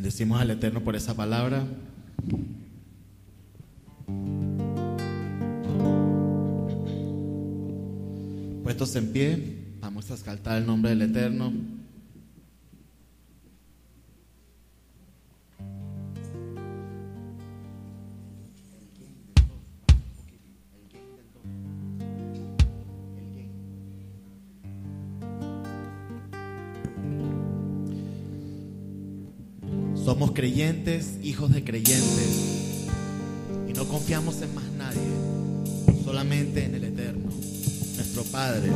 Bendecimos al Eterno por esa palabra. Puestos en pie, vamos a escaltar el nombre del Eterno. Creyentes, hijos de creyentes, y no confiamos en más nadie, solamente en el Eterno, nuestro Padre.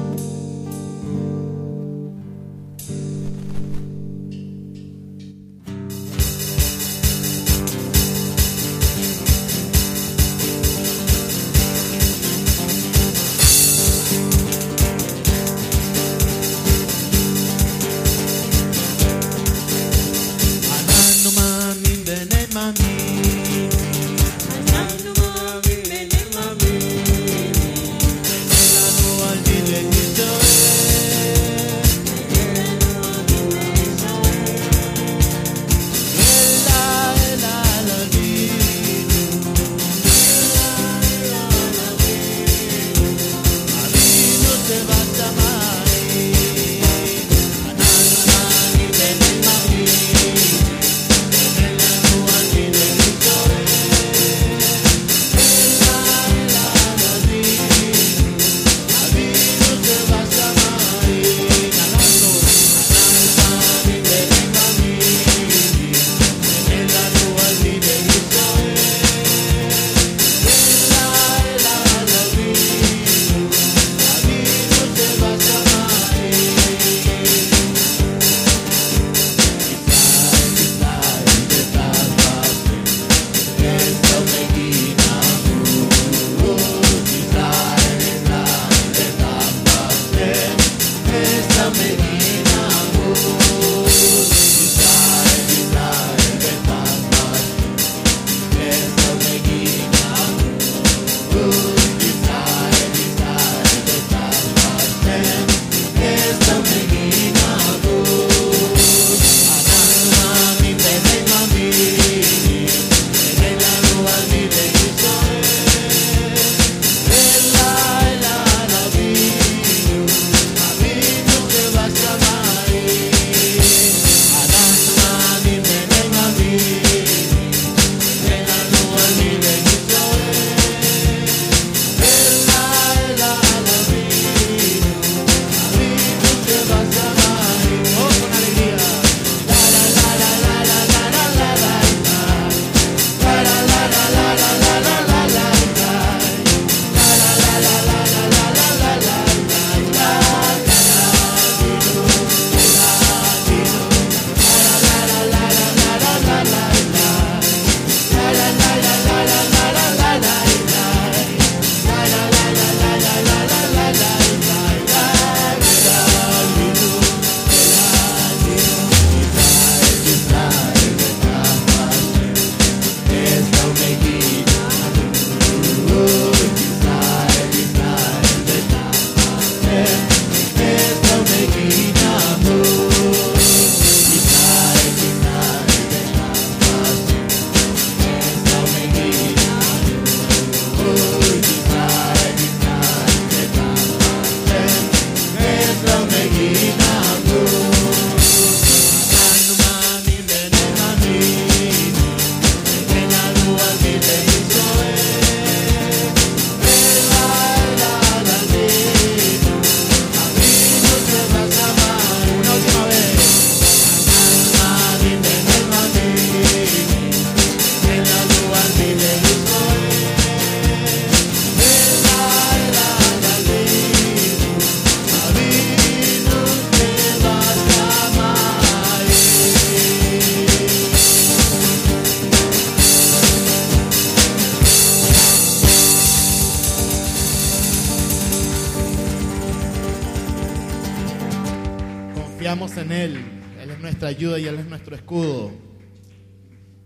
Ayuda y Él es nuestro escudo.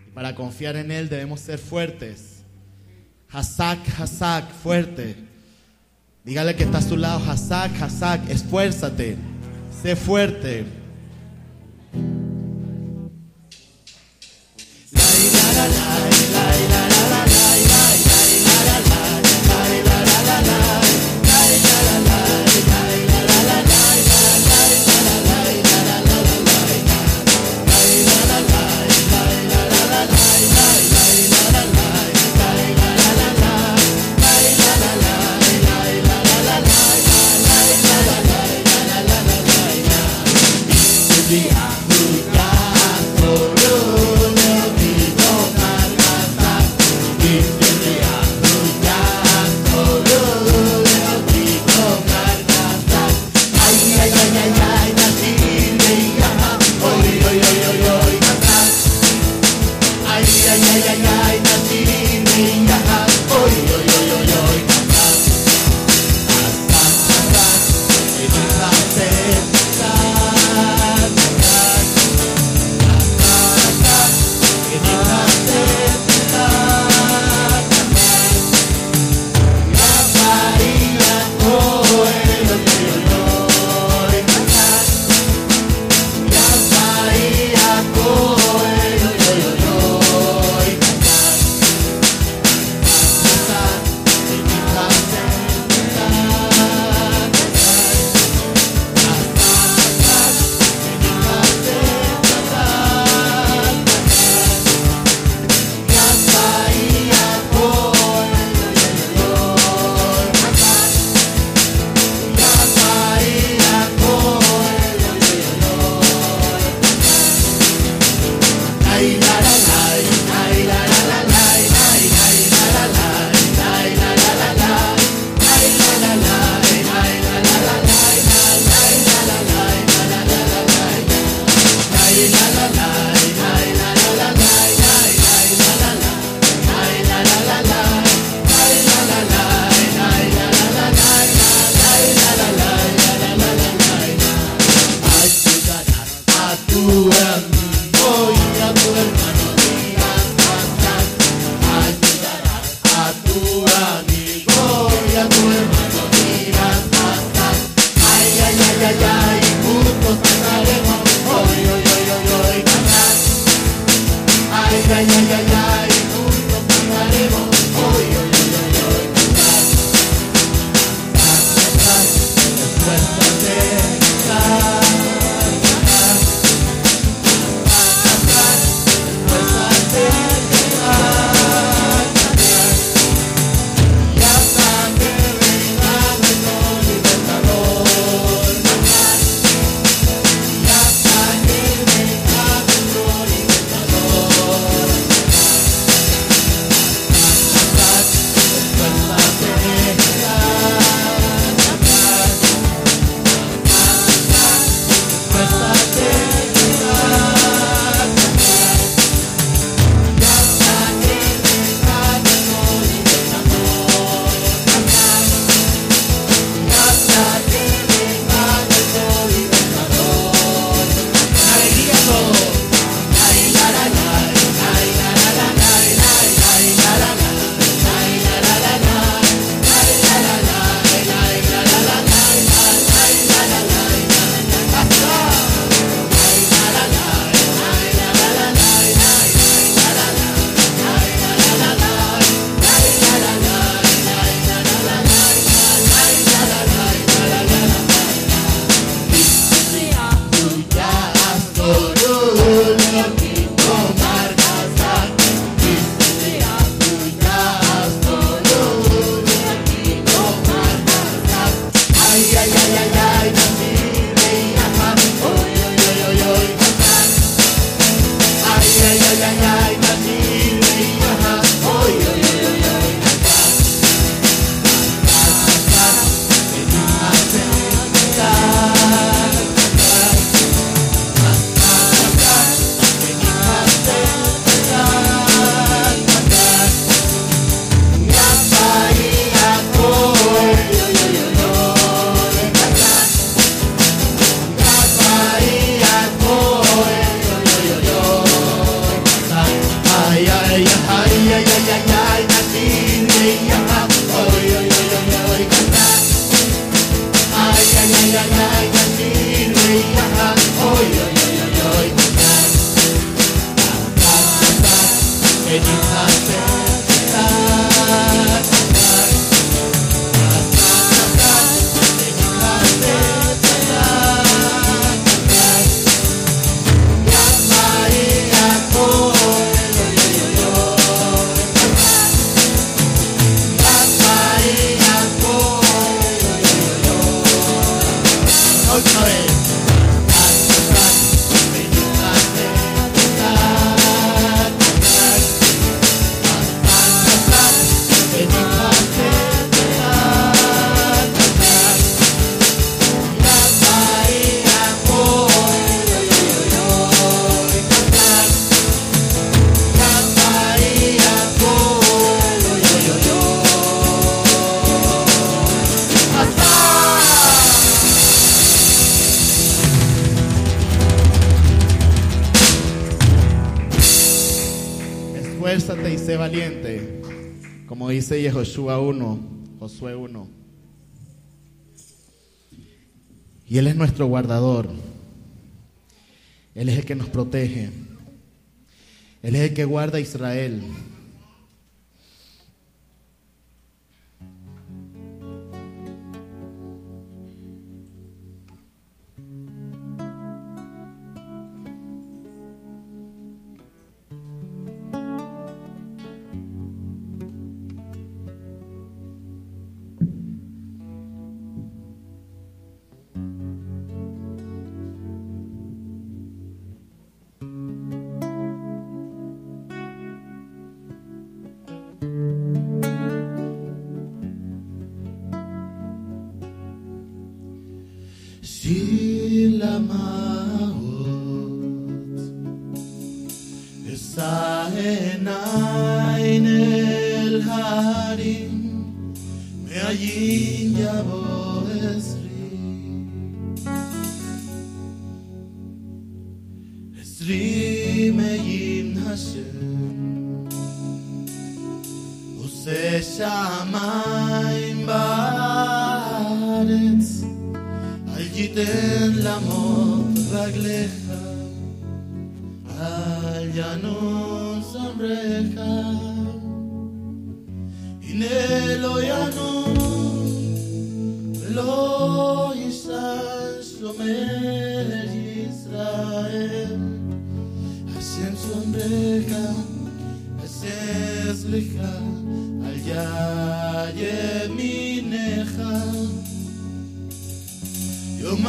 Y para confiar en Él debemos ser fuertes. Hazak, Hazak, fuerte. Dígale que está a su lado, Hazak, Hazak, esfuérzate, sé fuerte. Y Él es nuestro guardador. Él es el que nos protege. Él es el que guarda a Israel.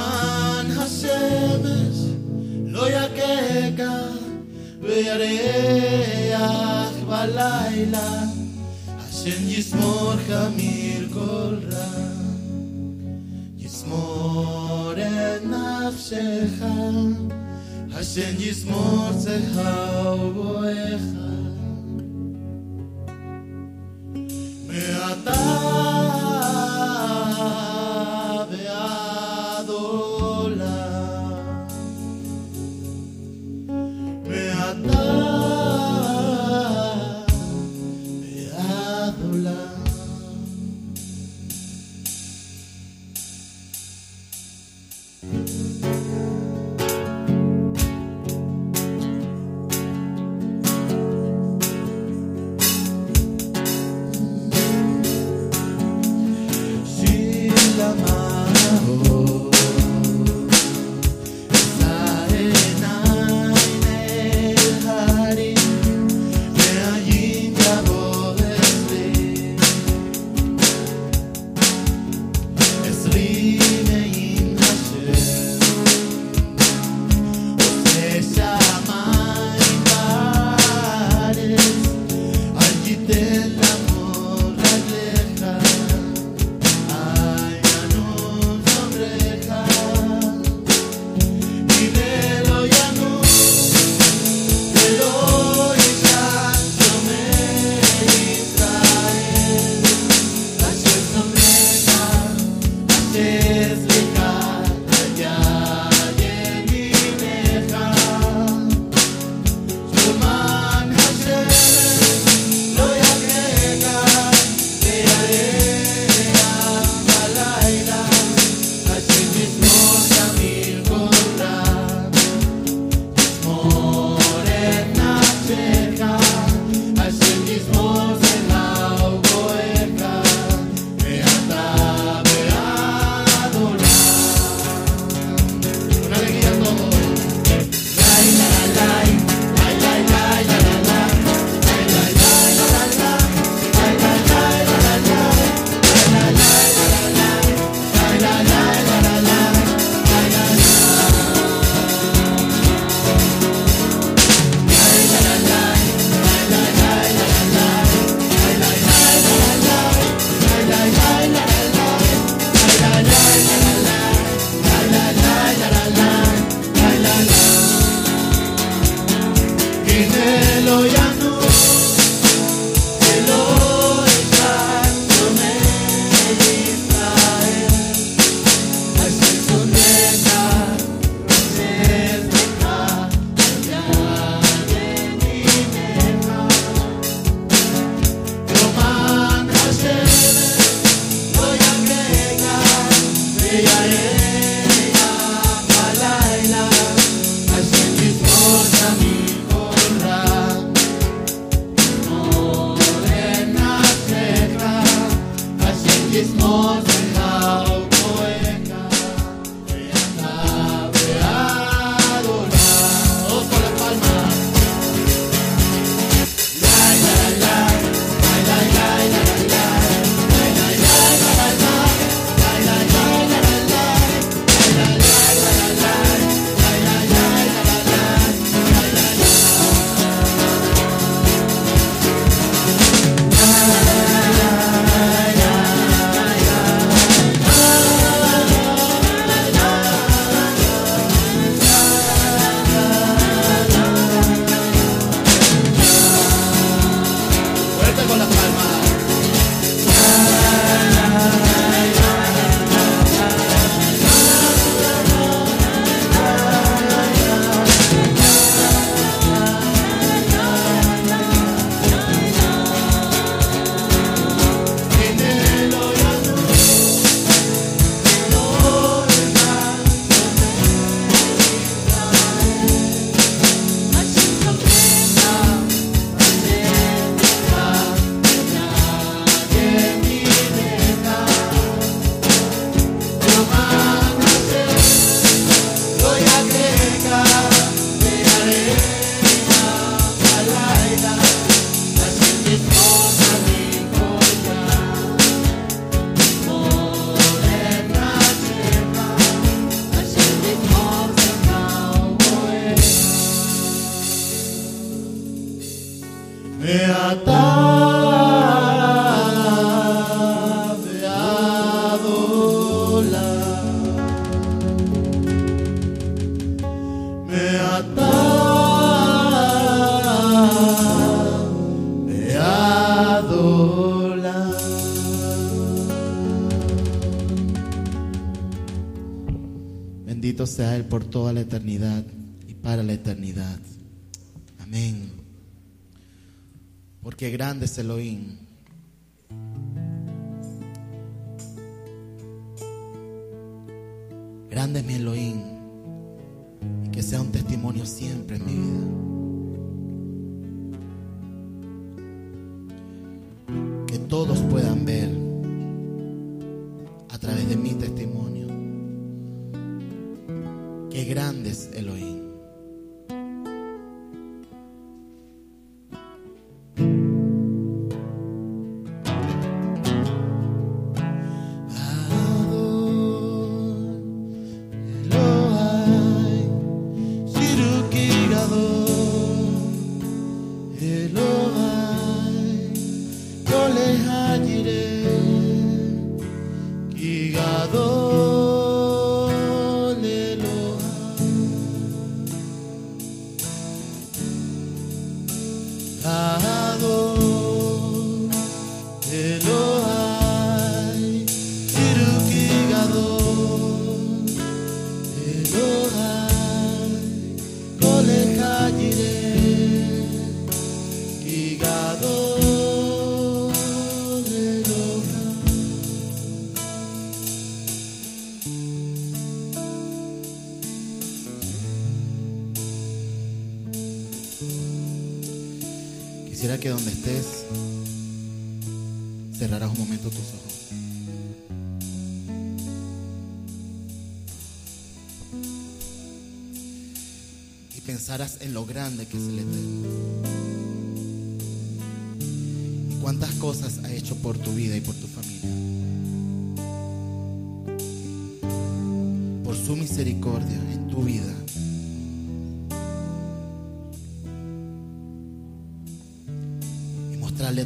man hasemes lo yakeka veare balaila ashen yismor hamir kol ra yismor en afshecha ashen yismor Porque grande es Elohim. Grande es mi Elohim. Y que sea un testimonio siempre en mi vida. Que todos puedan ver a través de mi testimonio. Que grande es Elohim. Donde estés cerraras un momento tus ojos. Y pensaras en lo grande que es el Eterno. Y cuántas cosas ha hecho por tu vida y por tu familia. Por su misericordia en tu vida.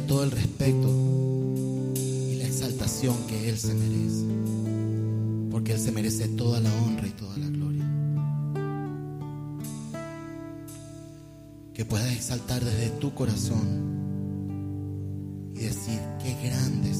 Todo el respeto y la exaltación que Él se merece. Porque Él se merece toda la honra y toda la gloria. Que puedas exaltar desde tu corazón y decir, qué grande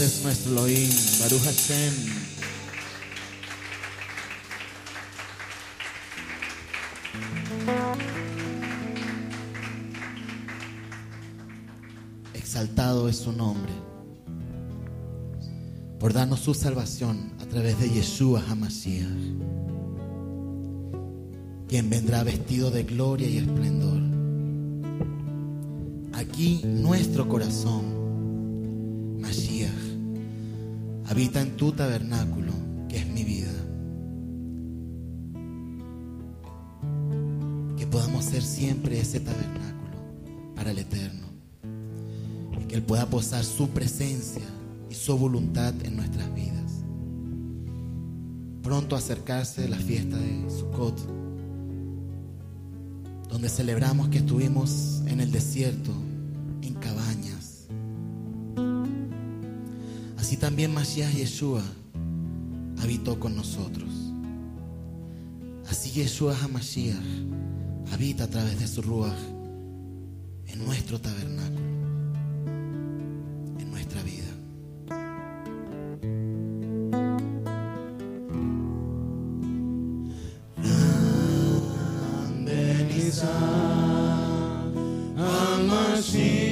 es nuestro Elohim. Baruch Hashem. Exaltado es su nombre por darnos su salvación a través de Yeshua Hamashiach, quien vendrá vestido de gloria y esplendor. Aquí nuestro corazón, habita en tu tabernáculo, que es mi vida. Que podamos ser siempre ese tabernáculo para el eterno. Y que Él pueda posar su presencia y su voluntad en nuestras vidas. Pronto acercarse la fiesta de Sukkot, donde celebramos que estuvimos en el desierto, en cabañas. También Mashiach Yeshua habitó con nosotros. Así Yeshua HaMashiach habita a través de su Ruach en nuestro tabernáculo, en nuestra vida. Grande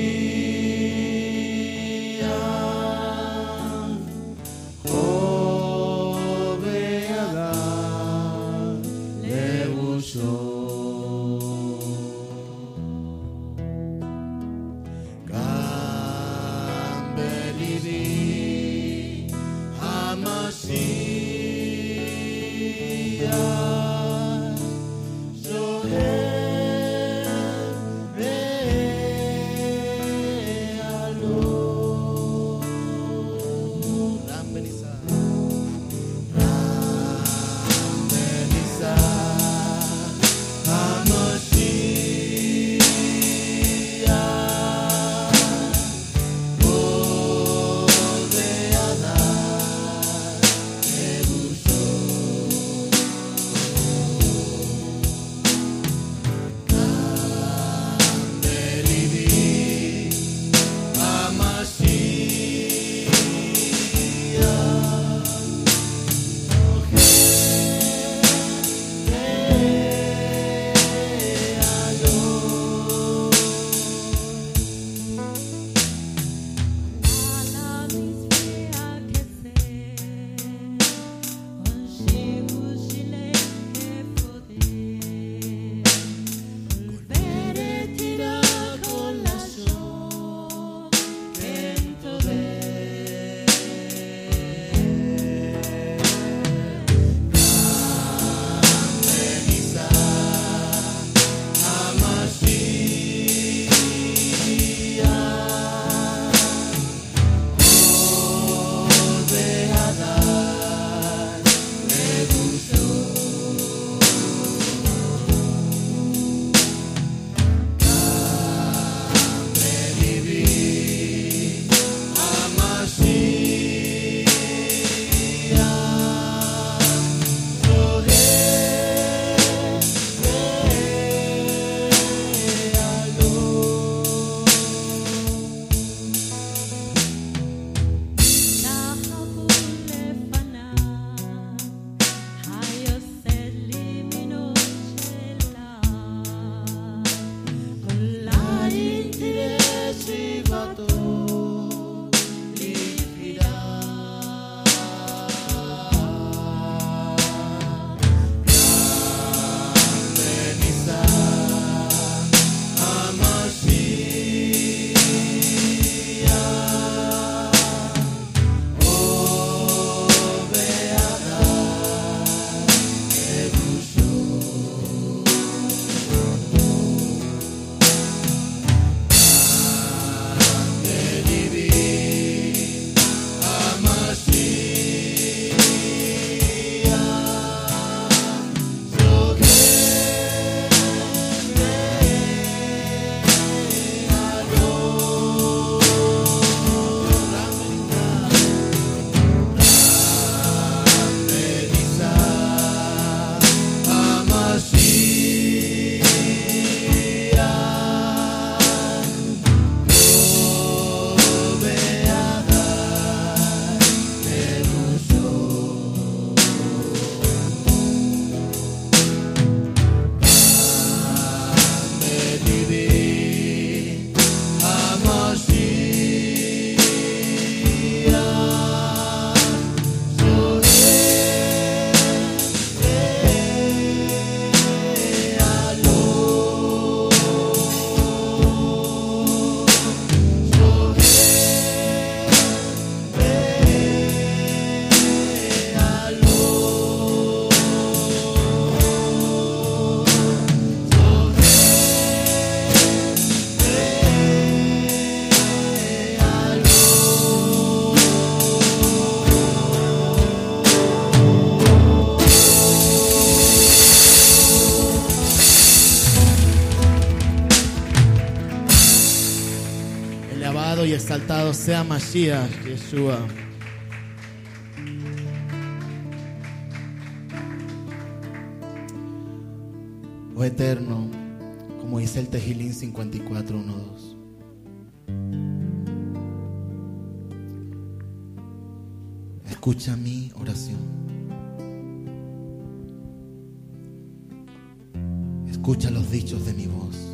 exaltado sea Mashiach, Yeshua. Oh eterno, como dice el Tejilín 54.1.2. Escucha mi oración. Escucha los dichos de mi voz,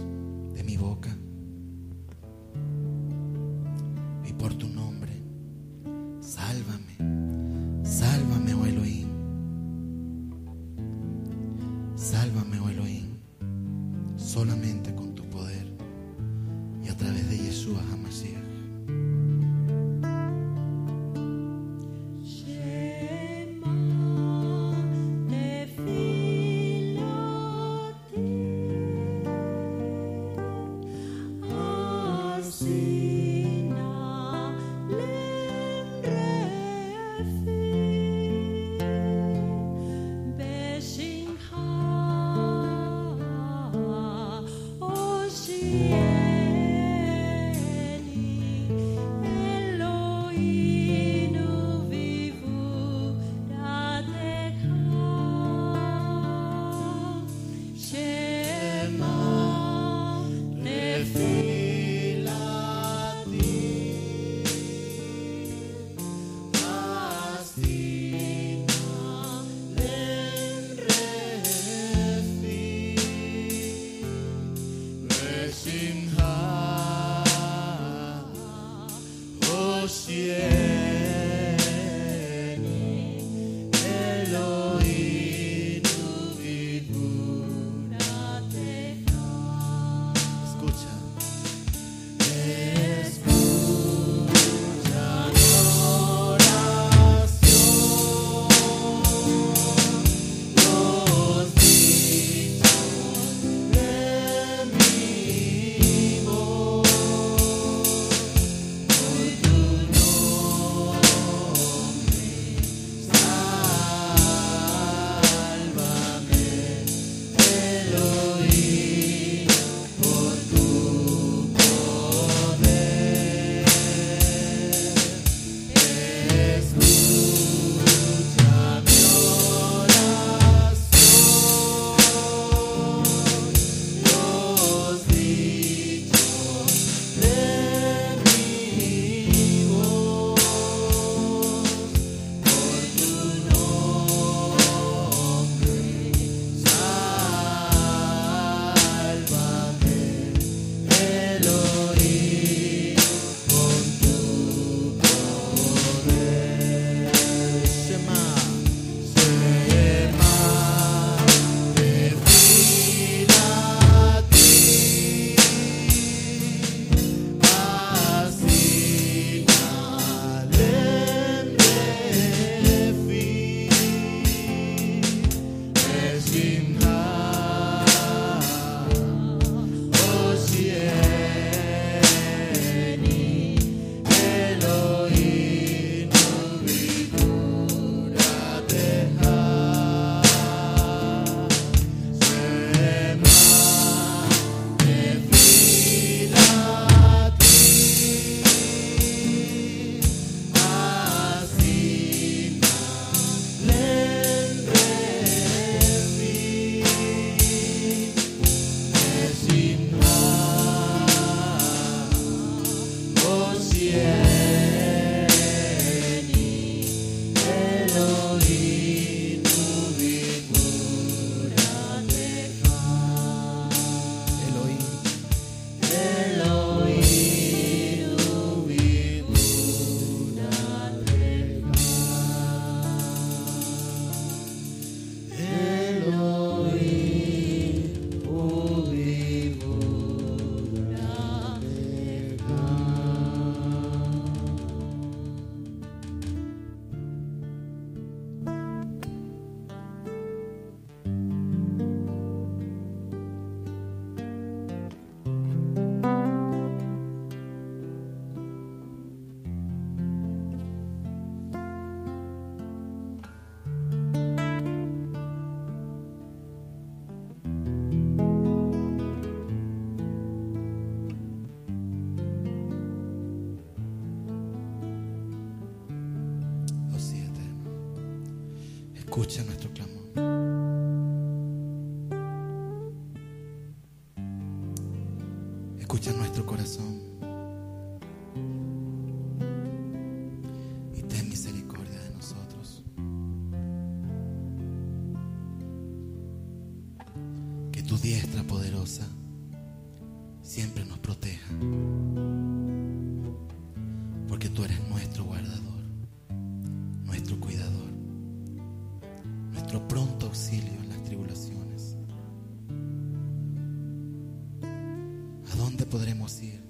podremos ir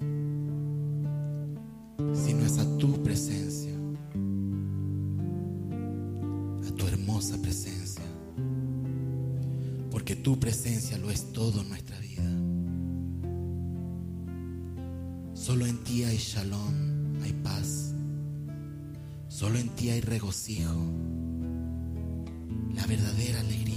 si no es a tu presencia, a tu hermosa presencia? Porque tu presencia lo es todo en nuestra vida. Solo en ti hay shalom, hay paz. Solo en ti hay regocijo, la verdadera alegría.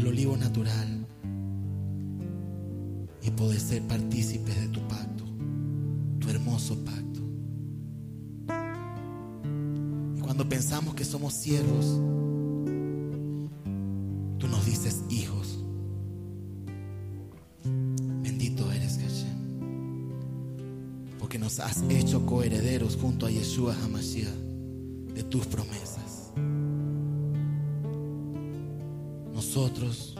El olivo natural y poder ser partícipes de tu pacto, tu hermoso pacto. Y cuando pensamos que somos siervos, tú nos dices hijos. Bendito eres, Hashem, porque nos has hecho coherederos junto a Yeshua HaMashiach de tus promesas. Nosotros,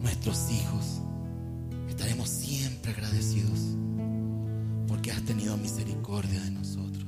nuestros hijos, estaremos siempre agradecidos porque has tenido misericordia de nosotros.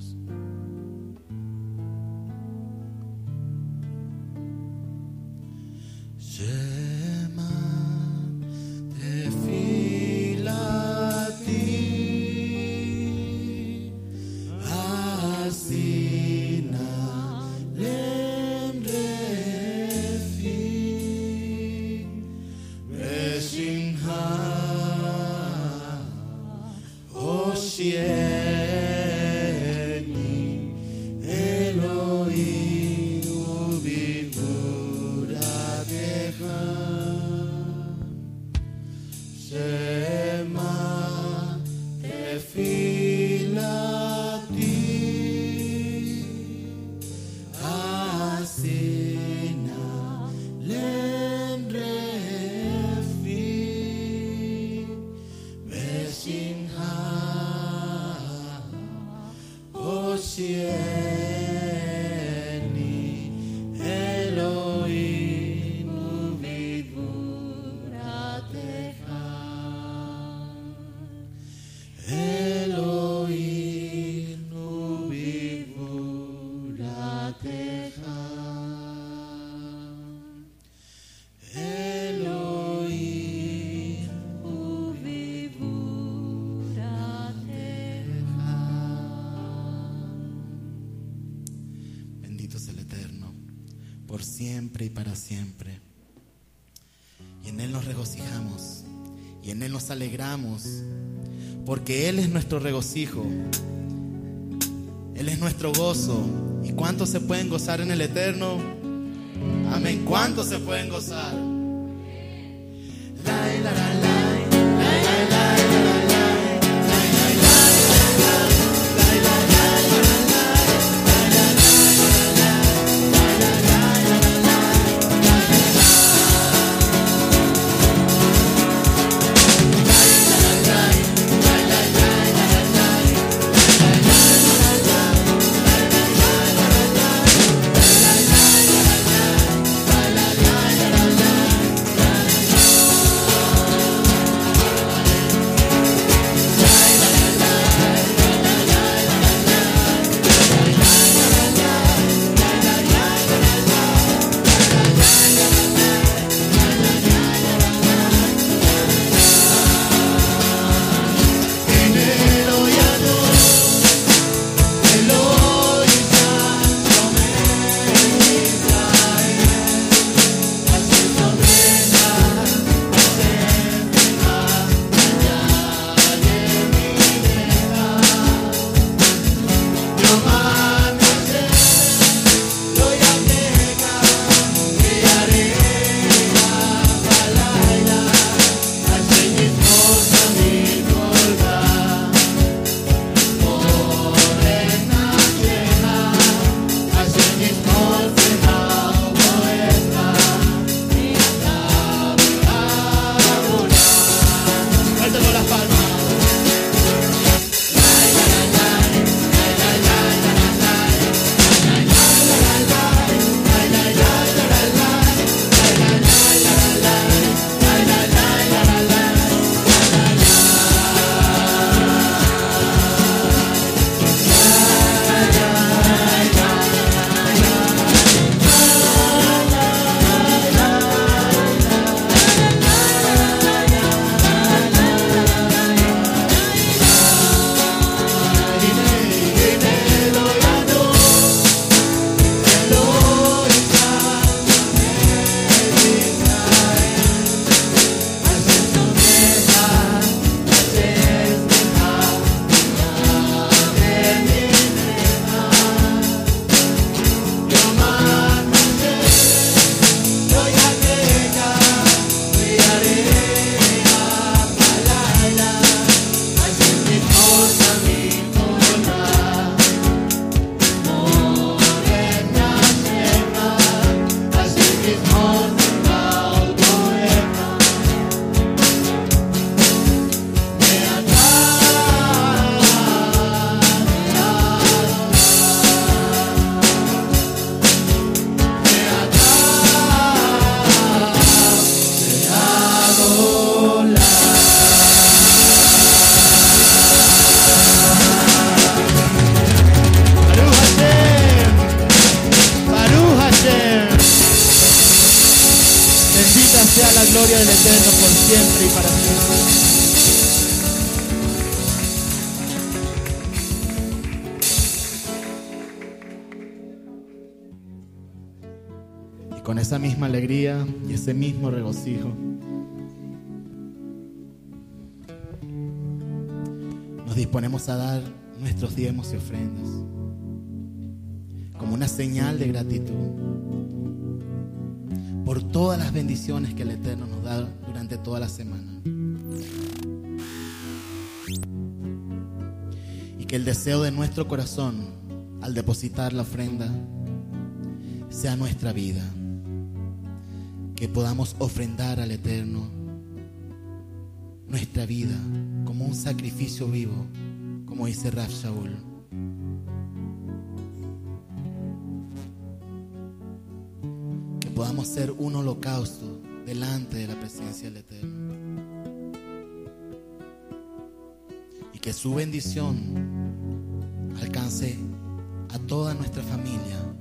Y para siempre. Y en Él nos regocijamos, y en Él nos alegramos, porque Él es nuestro regocijo, Él es nuestro gozo. ¿Y cuántos se pueden gozar en el Eterno? Amén. ¿Cuántos se pueden gozar? Con esa misma alegría y ese mismo regocijo, nos disponemos a dar nuestros diezmos y ofrendas como una señal de gratitud por todas las bendiciones que el Eterno nos da durante toda la semana. Y que el deseo de nuestro corazón al depositar la ofrenda sea nuestra vida. Que podamos ofrendar al Eterno nuestra vida como un sacrificio vivo, como dice Raf Shaul. Que podamos ser un holocausto delante de la presencia del Eterno. Y que su bendición alcance a toda nuestra familia